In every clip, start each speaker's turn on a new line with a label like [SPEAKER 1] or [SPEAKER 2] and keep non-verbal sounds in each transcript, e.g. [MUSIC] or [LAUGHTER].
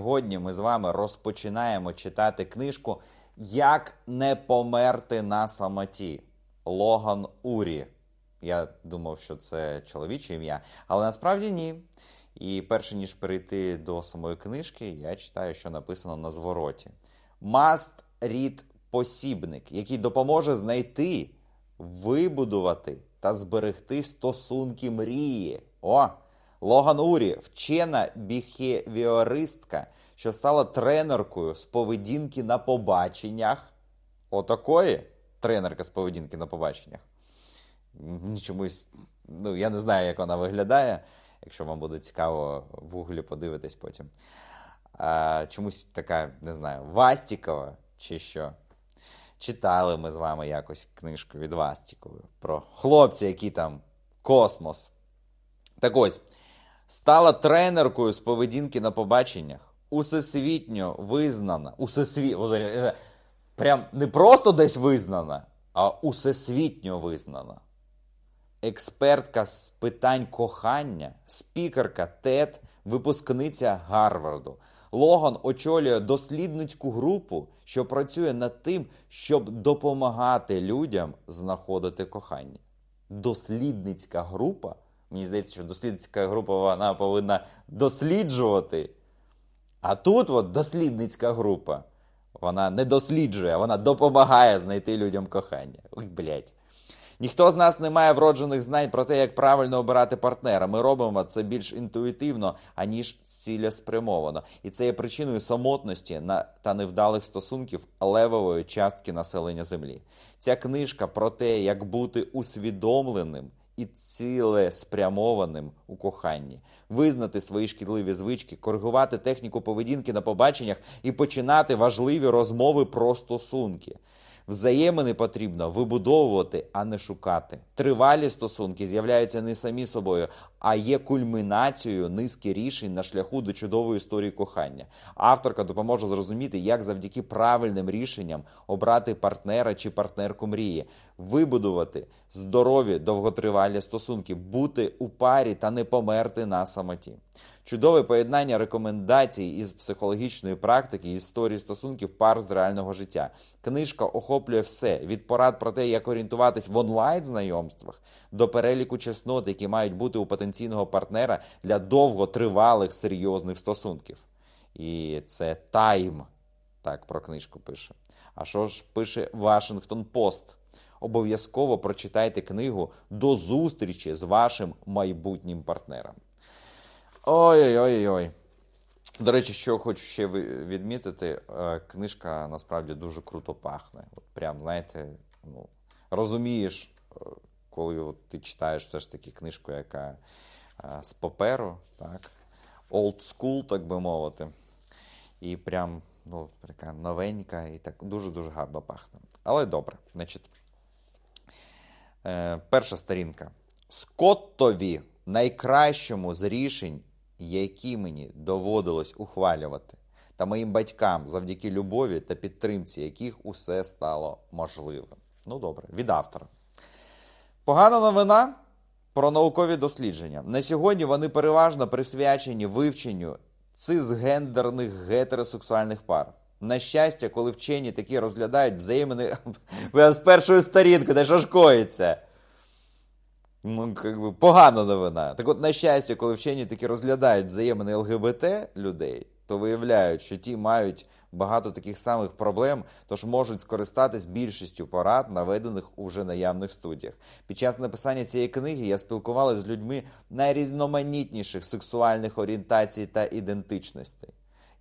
[SPEAKER 1] Сьогодні ми з вами розпочинаємо читати книжку Як не померти на самоті Логан Урі. Я думав, що це чоловіче ім'я, але насправді ні. І перше ніж перейти до самої книжки, я читаю, що написано на звороті: Must read посібник, який допоможе знайти, вибудувати та зберегти стосунки мрії. О! Логан Урі, вчена біхевіористка, що стала тренеркою з поведінки на побаченнях. Отакої тренерка з поведінки на побаченнях. Чомусь, ну, я не знаю, як вона виглядає. Якщо вам буде цікаво, в гуглі подивитись потім. А, Чомусь така, не знаю, Вастікова чи що. Читали ми з вами якось книжку від Вастікової про хлопця, який там космос. Так ось, стала тренеркою з поведінки на побаченнях. Усесвітньо визнана. Усесвіт... Прям не просто десь визнана, а усесвітньо визнана. Експертка з питань кохання, спікерка ТЕД, випускниця Гарварду. Логан очолює дослідницьку групу, що працює над тим, щоб допомагати людям знаходити кохання. Дослідницька група. Мені здається, що дослідницька група вона повинна досліджувати. А тут от дослідницька група. Вона не досліджує, вона допомагає знайти людям кохання. Ой, блядь. Ніхто з нас не має вроджених знань про те, як правильно обирати партнера. Ми робимо це більш інтуїтивно, аніж цілеспрямовано. І це є причиною самотності та невдалих стосунків левової частки населення Землі. Ця книжка про те, як бути усвідомленим і цілеспрямованим у коханні, визнати свої шкідливі звички, коригувати техніку поведінки на побаченнях і починати важливі розмови про стосунки. Взаємини потрібно вибудовувати, а не шукати. Тривалі стосунки з'являються не самі собою, а є кульмінацією низки рішень на шляху до чудової історії кохання. Авторка допоможе зрозуміти, як завдяки правильним рішенням обрати партнера чи партнерку мрії, вибудувати здорові довготривалі стосунки, бути у парі та не померти на самоті. Чудове поєднання рекомендацій із психологічної практики, історії стосунків пар з реального життя. Книжка охоплює все від порад про те, як орієнтуватись в онлайн знайомствах до переліку чеснот, які мають бути у потенційного партнера для довготривалих серйозних стосунків. І це тайм. Так про книжку пише. А що ж пише Вашингтон Пост? Обов'язково прочитайте книгу до зустрічі з вашим майбутнім партнером. Ой-ой-ой. До речі, що хочу ще відмітити, е, книжка насправді дуже круто пахне. От Прям, знаєте, ну, розумієш, е, коли от ти читаєш все ж таки книжку, яка е, з паперу, так, old school, так би мовити. І прям ну, така новенька і так дуже-дуже гарно пахне. Але добре, значить, перша сторінка. Скоттові найкращому з рішень які мені доводилось ухвалювати, та моїм батькам завдяки любові та підтримці, яких усе стало можливим. Ну добре, від автора. Погана новина про наукові дослідження. На сьогодні вони переважно присвячені вивченню цисгендерних гетеросексуальних пар. На щастя, коли вчені такі розглядають взаємини [LAUGHS] з першої сторінки, де що ж коїться. Ну, как би, погана новина. Так от, на щастя, коли вчені таки розглядають взаємини ЛГБТ людей, то виявляють, що ті мають багато таких самих проблем, тож можуть скористатись більшістю порад, наведених у вже наявних студіях. Під час написання цієї книги я спілкувалася з людьми найрізноманітніших сексуальних орієнтацій та ідентичностей.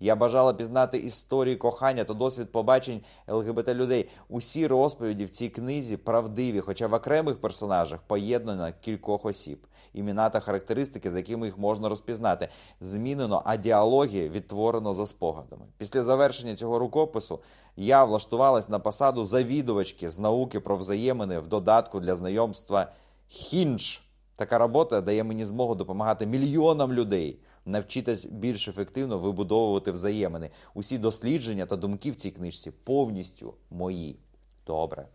[SPEAKER 1] Я бажала пізнати історії кохання та досвід побачень ЛГБТ людей. Усі розповіді в цій книзі правдиві, хоча в окремих персонажах поєднано кількох осіб, імена та характеристики, за якими їх можна розпізнати. Змінено, а діалоги відтворено за спогадами. Після завершення цього рукопису я влаштувалась на посаду завідувачки з науки про взаємини в додатку для знайомства Хінж. Така робота дає мені змогу допомагати мільйонам людей навчитись більш ефективно вибудовувати взаємини. Усі дослідження та думки в цій книжці повністю мої. Добре.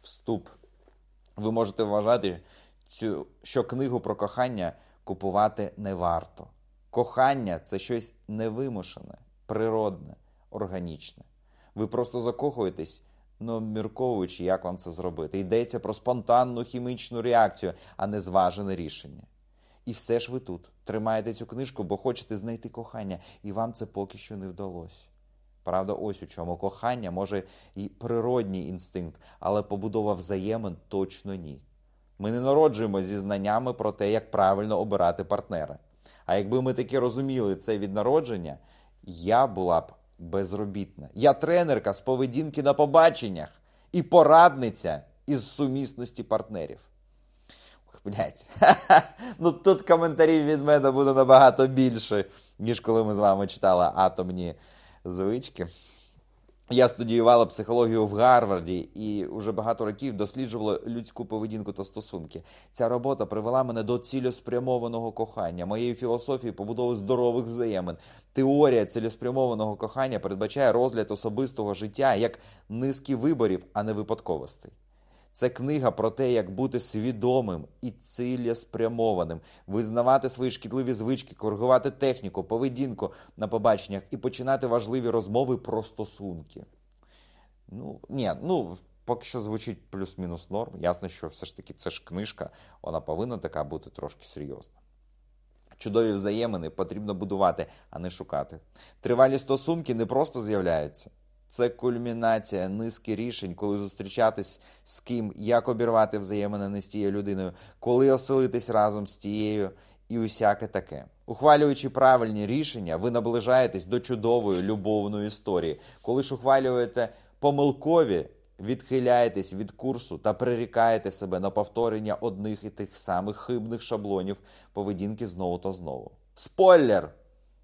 [SPEAKER 1] Вступ. Ви можете вважати, цю, що книгу про кохання купувати не варто. Кохання це щось невимушене, природне, органічне. Ви просто закохуєтесь, не обмірковуючи, як вам це зробити. Йдеться про спонтанну хімічну реакцію, а не зважене рішення. І все ж ви тут тримаєте цю книжку, бо хочете знайти кохання, і вам це поки що не вдалося. Правда, ось у чому кохання може і природній інстинкт, але побудова взаємин точно ні. Ми не народжуємо зі знаннями про те, як правильно обирати партнера. А якби ми таки розуміли це від народження, я була б безробітна. Я тренерка з поведінки на побаченнях і порадниця із сумісності партнерів. Блять, [LAUGHS] ну тут коментарів від мене буде набагато більше, ніж коли ми з вами читали атомні звички. Я студіювала психологію в Гарварді і вже багато років досліджувала людську поведінку та стосунки. Ця робота привела мене до цілеспрямованого кохання, моєї філософії побудови здорових взаємин. Теорія цілеспрямованого кохання передбачає розгляд особистого життя як низки виборів, а не випадковостей. Це книга про те, як бути свідомим і цілеспрямованим, визнавати свої шкідливі звички, коригувати техніку, поведінку на побаченнях і починати важливі розмови про стосунки. Ну, ні, ну, поки що звучить плюс-мінус норм. Ясно, що все ж таки це ж книжка, вона повинна така бути трошки серйозна. Чудові взаємини потрібно будувати, а не шукати. Тривалі стосунки не просто з'являються. Це кульмінація низки рішень, коли зустрічатись з ким, як обірвати взаємини з тією людиною, коли оселитись разом з тією і усяке таке. Ухвалюючи правильні рішення, ви наближаєтесь до чудової любовної історії. Коли ж ухвалюєте помилкові, відхиляєтесь від курсу та прирікаєте себе на повторення одних і тих самих хибних шаблонів поведінки знову та знову. Спойлер!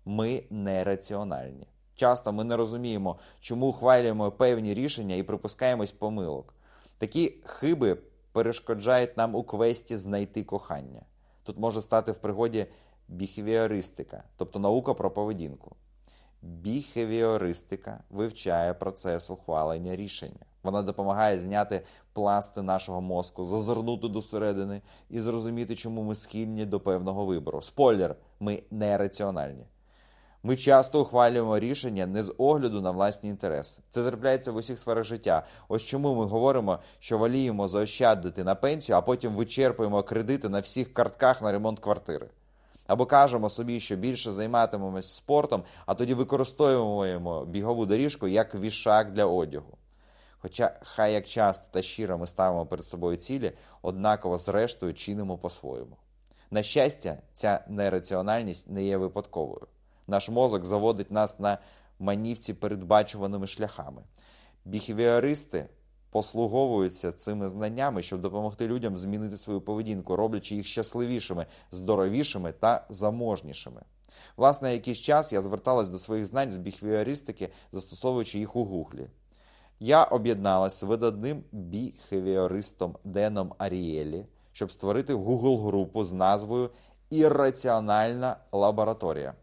[SPEAKER 1] Ми нераціональні. Часто ми не розуміємо, чому ухвалюємо певні рішення і припускаємось помилок. Такі хиби перешкоджають нам у квесті знайти кохання. Тут може стати в пригоді біхевіористика, тобто наука про поведінку. Біхевіористика вивчає процес ухвалення рішення. Вона допомагає зняти пласти нашого мозку, зазирнути досередини і зрозуміти, чому ми схильні до певного вибору. Спойлер, ми нераціональні. Ми часто ухвалюємо рішення не з огляду на власні інтереси. Це трапляється в усіх сферах життя. Ось чому ми говоримо, що воліємо заощадити на пенсію, а потім вичерпуємо кредити на всіх картках на ремонт квартири. Або кажемо собі, що більше займатимемось спортом, а тоді використовуємо бігову доріжку як вішак для одягу. Хоча хай як часто та щиро ми ставимо перед собою цілі, однаково зрештою чинимо по-своєму. На щастя, ця нераціональність не є випадковою. Наш мозок заводить нас на манівці передбачуваними шляхами. Біхевіористи послуговуються цими знаннями, щоб допомогти людям змінити свою поведінку, роблячи їх щасливішими, здоровішими та заможнішими. Власне, якийсь час я зверталась до своїх знань з біхевіористики, застосовуючи їх у гуглі. Я об'єдналася з видатним біхевіористом Деном Арієлі, щоб створити Google-групу з назвою Ірраціональна лабораторія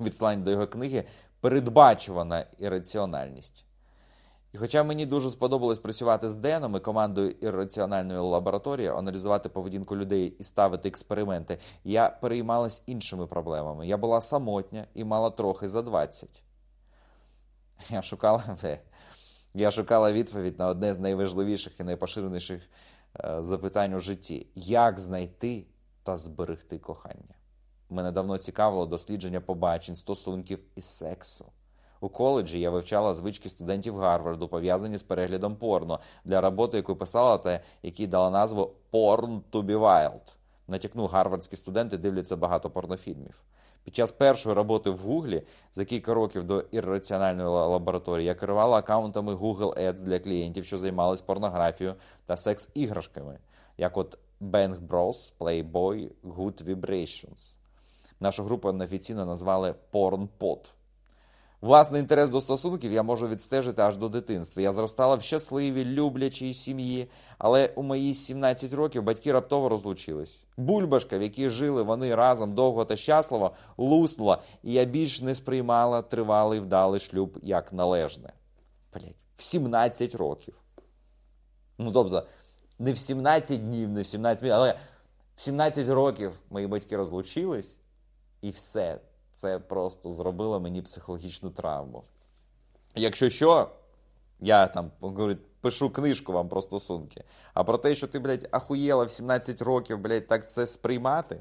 [SPEAKER 1] відсилань до його книги передбачувана ірраціональність. І хоча мені дуже сподобалось працювати з Деном і командою ірраціональної лабораторії, аналізувати поведінку людей і ставити експерименти, я переймалась іншими проблемами. Я була самотня і мала трохи за 20. Я шукала [LAUGHS] я шукала відповідь на одне з найважливіших і найпоширеніших е, запитань у житті: як знайти та зберегти кохання? Мене давно цікавило дослідження побачень, стосунків і сексу. У коледжі я вивчала звички студентів Гарварду, пов'язані з переглядом порно для роботи, яку писала та якій дала назву Porn to be Wild. Натякну, гарвардські студенти дивляться багато порнофільмів. Під час першої роботи в Гуглі за кілька років до ірраціональної лабораторії я керувала аккаунтами Google Ads для клієнтів, що займалися порнографією та секс-іграшками, як от Bang Bros, Playboy, Good Vibrations. Нашу групу неофіційно назвали Порнпот. Власний інтерес до стосунків я можу відстежити аж до дитинства. Я зростала в щасливій, люблячій сім'ї, але у мої 17 років батьки раптово розлучились. Бульбашка, в якій жили вони разом довго та щасливо, луснула, і я більш не сприймала тривалий вдалий шлюб як належне. Блять, в 17 років. Ну, тобто, не в 17 днів, не в 17 днів, але в 17 років мої батьки розлучились. І все. це просто зробило мені психологічну травму. Якщо що, я там говорю, пишу книжку вам про стосунки. А про те, що ти, блядь, ахуєла в 17 років, блядь, так це сприймати.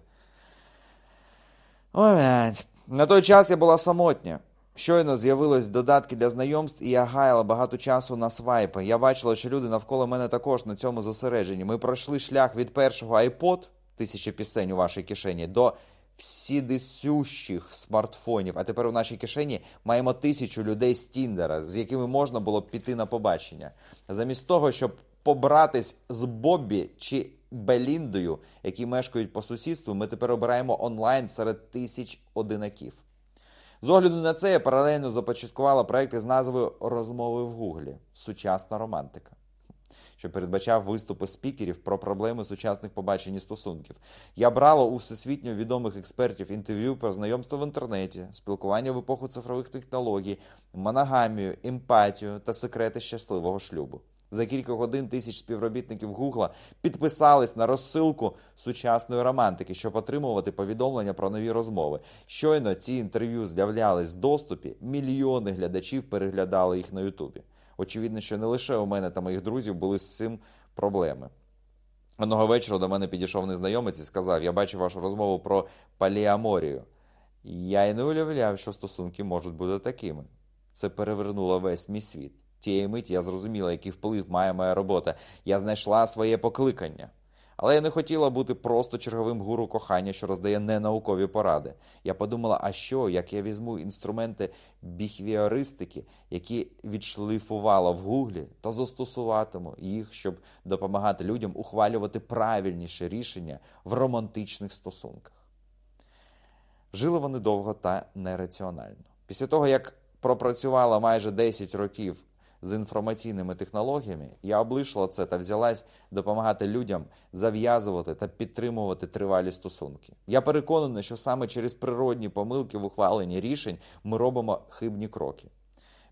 [SPEAKER 1] Ой, блядь. На той час я була самотня. Щойно з'явились додатки для знайомств, і я гаяла багато часу на свайпи. Я бачила, що люди навколо мене також на цьому зосереджені. Ми пройшли шлях від першого iPod, тисячі пісень у вашій кишені, до всідисющих смартфонів. А тепер у нашій кишені маємо тисячу людей з Тіндера, з якими можна було б піти на побачення. Замість того, щоб побратись з Боббі чи Беліндою, які мешкають по сусідству, ми тепер обираємо онлайн серед тисяч одинаків. З огляду на це я паралельно започаткувала проекти з назвою Розмови в Гуглі Сучасна романтика, що передбачав виступи спікерів про проблеми сучасних побачень і стосунків. Я брала у всесвітньо відомих експертів інтерв'ю про знайомство в інтернеті, спілкування в епоху цифрових технологій, моногамію, емпатію та секрети щасливого шлюбу. За кілька годин тисяч співробітників Гугла підписались на розсилку сучасної романтики, щоб отримувати повідомлення про нові розмови. Щойно ці інтерв'ю з'являлись в доступі, мільйони глядачів переглядали їх на Ютубі. Очевидно, що не лише у мене та моїх друзів були з цим проблеми. Одного вечора до мене підійшов незнайомець і сказав: Я бачив вашу розмову про паліаморію. Я й не уявляв, що стосунки можуть бути такими. Це перевернуло весь мій світ. Тієї миті я зрозуміла, який вплив має моя робота. Я знайшла своє покликання. Але я не хотіла бути просто черговим гуру кохання, що роздає ненаукові поради. Я подумала, а що, як я візьму інструменти біхвіористики, які відшліфувала в гуглі, та застосуватиму їх, щоб допомагати людям ухвалювати правильніше рішення в романтичних стосунках. Жили вони довго та нераціонально. Після того, як пропрацювала майже 10 років з інформаційними технологіями, я облишила це та взялась допомагати людям зав'язувати та підтримувати тривалі стосунки. Я переконаний, що саме через природні помилки в ухваленні рішень ми робимо хибні кроки.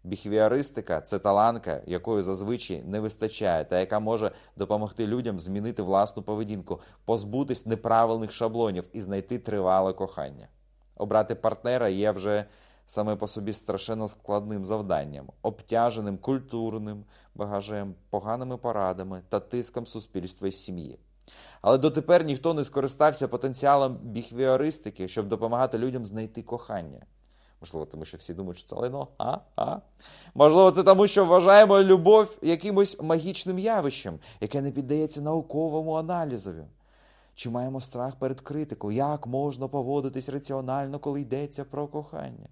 [SPEAKER 1] Біхвіаристика це таланка, якої зазвичай не вистачає, та яка може допомогти людям змінити власну поведінку, позбутись неправильних шаблонів і знайти тривале кохання. Обрати партнера є вже саме по собі страшенно складним завданням, обтяженим культурним багажем, поганими порадами та тиском суспільства і сім'ї. Але дотепер ніхто не скористався потенціалом біхвіористики, щоб допомагати людям знайти кохання. Можливо, тому що всі думають, що це лайно. А? А? Можливо, це тому, що вважаємо любов якимось магічним явищем, яке не піддається науковому аналізові. Чи маємо страх перед критикою? Як можна поводитись раціонально, коли йдеться про кохання?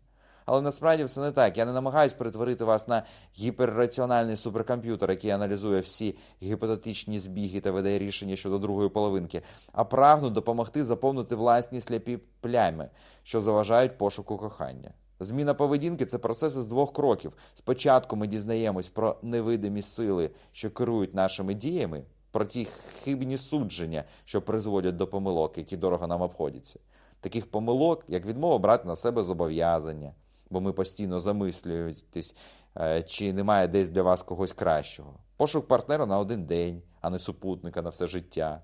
[SPEAKER 1] Але насправді все не так. Я не намагаюсь перетворити вас на гіперраціональний суперкомп'ютер, який аналізує всі гіпотетичні збіги та веде рішення щодо другої половинки, а прагну допомогти заповнити власні сляпі плями, що заважають пошуку кохання. Зміна поведінки це процес із двох кроків. Спочатку ми дізнаємось про невидимі сили, що керують нашими діями, про ті хибні судження, що призводять до помилок, які дорого нам обходяться. Таких помилок, як відмова брати на себе зобов'язання бо ми постійно замислюєтесь, е, чи немає десь для вас когось кращого. Пошук партнера на один день, а не супутника на все життя,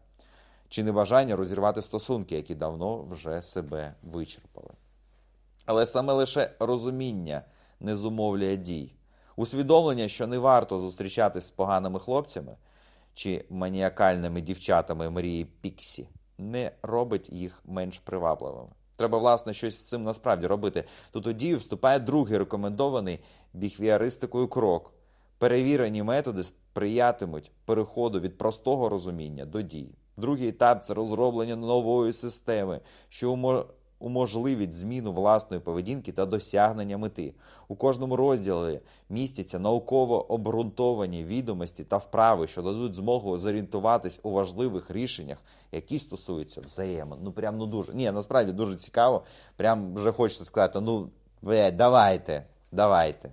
[SPEAKER 1] чи небажання розірвати стосунки, які давно вже себе вичерпали. Але саме лише розуміння не зумовлює дій, усвідомлення, що не варто зустрічатись з поганими хлопцями чи маніакальними дівчатами мрії Піксі, не робить їх менш привабливими. Треба, власне, щось з цим насправді робити. То тоді вступає другий рекомендований біхвіаристикою крок. Перевірені методи сприятимуть переходу від простого розуміння до дій. Другий етап це розроблення нової системи, що уможливить зміну власної поведінки та досягнення мети. У кожному розділі містяться науково обґрунтовані відомості та вправи, що дадуть змогу зорієнтуватись у важливих рішеннях, які стосуються взаємин. Ну прям ну дуже ні, насправді дуже цікаво. Прям вже хочеться сказати: ну давайте, давайте.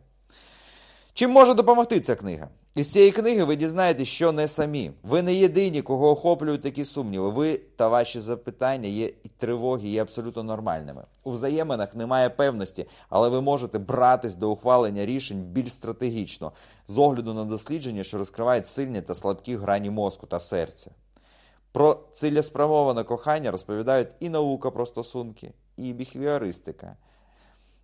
[SPEAKER 1] Чим може допомогти ця книга? Із цієї книги ви дізнаєтесь, що не самі. Ви не єдині, кого охоплюють такі сумніви. Ви та ваші запитання є і тривоги є абсолютно нормальними. У взаєминах немає певності, але ви можете братись до ухвалення рішень більш стратегічно, з огляду на дослідження, що розкривають сильні та слабкі грані мозку та серця. Про цілеспрямоване кохання розповідають і наука про стосунки, і біхвіористика.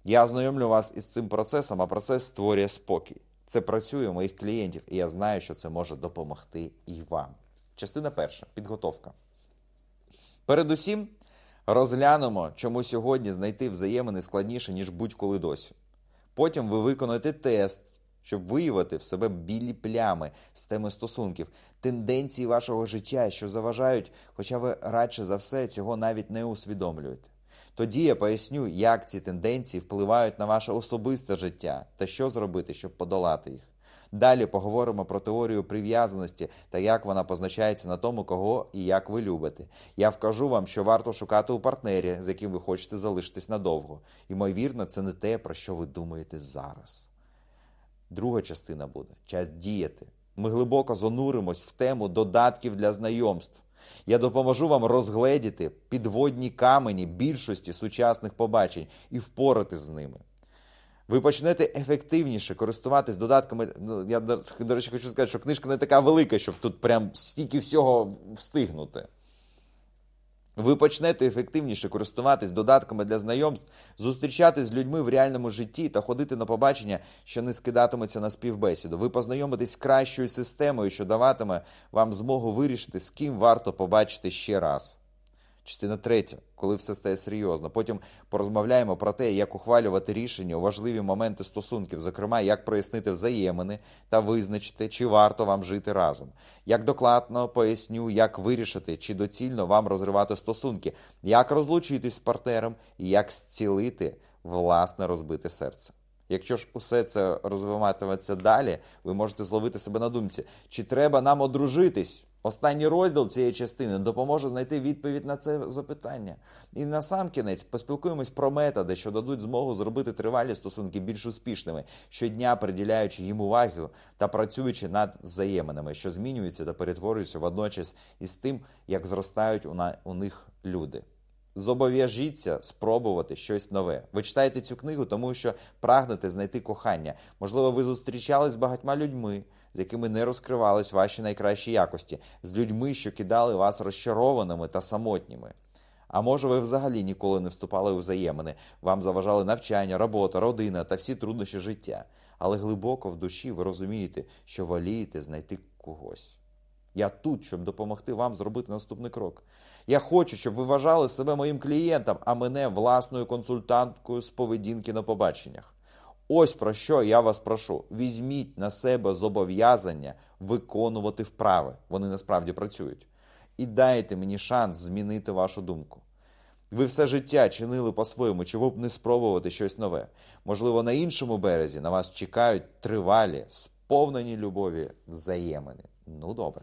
[SPEAKER 1] Я ознайомлю вас із цим процесом, а процес створює спокій. Це працює у моїх клієнтів, і я знаю, що це може допомогти і вам. Частина перша підготовка. Передусім, розглянемо, чому сьогодні знайти взаємини складніше, ніж будь-коли досі. Потім ви виконаєте тест, щоб виявити в себе білі плями з теми стосунків, тенденції вашого життя, що заважають, хоча ви радше за все цього навіть не усвідомлюєте. Тоді я поясню, як ці тенденції впливають на ваше особисте життя та що зробити, щоб подолати їх. Далі поговоримо про теорію прив'язаності та як вона позначається на тому, кого і як ви любите. Я вкажу вам, що варто шукати у партнері, з яким ви хочете залишитись надовго. Ймовірно, це не те, про що ви думаєте зараз. Друга частина буде час діяти. Ми глибоко зануримось в тему додатків для знайомств. Я допоможу вам розгледіти підводні камені більшості сучасних побачень і впорати з ними. Ви почнете ефективніше користуватись додатками. Ну, я, до речі, хочу сказати, що книжка не така велика, щоб тут прям стільки всього встигнути. Ви почнете ефективніше користуватись додатками для знайомств, зустрічатись з людьми в реальному житті та ходити на побачення, що не скидатимуться на співбесіду. Ви познайомитесь кращою системою, що даватиме вам змогу вирішити, з ким варто побачити ще раз. Частина третя, коли все стає серйозно. Потім порозмовляємо про те, як ухвалювати рішення у важливі моменти стосунків, зокрема, як прояснити взаємини та визначити, чи варто вам жити разом. Як докладно поясню, як вирішити, чи доцільно вам розривати стосунки, як розлучитись з партнером і як зцілити власне розбите серце. Якщо ж усе це розвиватиметься далі, ви можете зловити себе на думці, чи треба нам одружитись. Останній розділ цієї частини допоможе знайти відповідь на це запитання. І на сам кінець поспілкуємось про методи, що дадуть змогу зробити тривалі стосунки більш успішними, щодня приділяючи їм увагу та працюючи над взаєминами, що змінюються та перетворюються водночас із тим, як зростають у них люди. Зобов'яжіться спробувати щось нове. Ви читаєте цю книгу, тому що прагнете знайти кохання. Можливо, ви зустрічались з багатьма людьми з якими не розкривались ваші найкращі якості, з людьми, що кидали вас розчарованими та самотніми. А може, ви взагалі ніколи не вступали у взаємини, вам заважали навчання, робота, родина та всі труднощі життя. Але глибоко в душі ви розумієте, що волієте знайти когось. Я тут, щоб допомогти вам зробити наступний крок. Я хочу, щоб ви вважали себе моїм клієнтом, а мене власною консультанткою з поведінки на побаченнях. Ось про що я вас прошу. Візьміть на себе зобов'язання виконувати вправи. Вони насправді працюють. І дайте мені шанс змінити вашу думку. Ви все життя чинили по-своєму, чого б не спробувати щось нове. Можливо, на іншому березі на вас чекають тривалі, сповнені любові взаємини. Ну добре.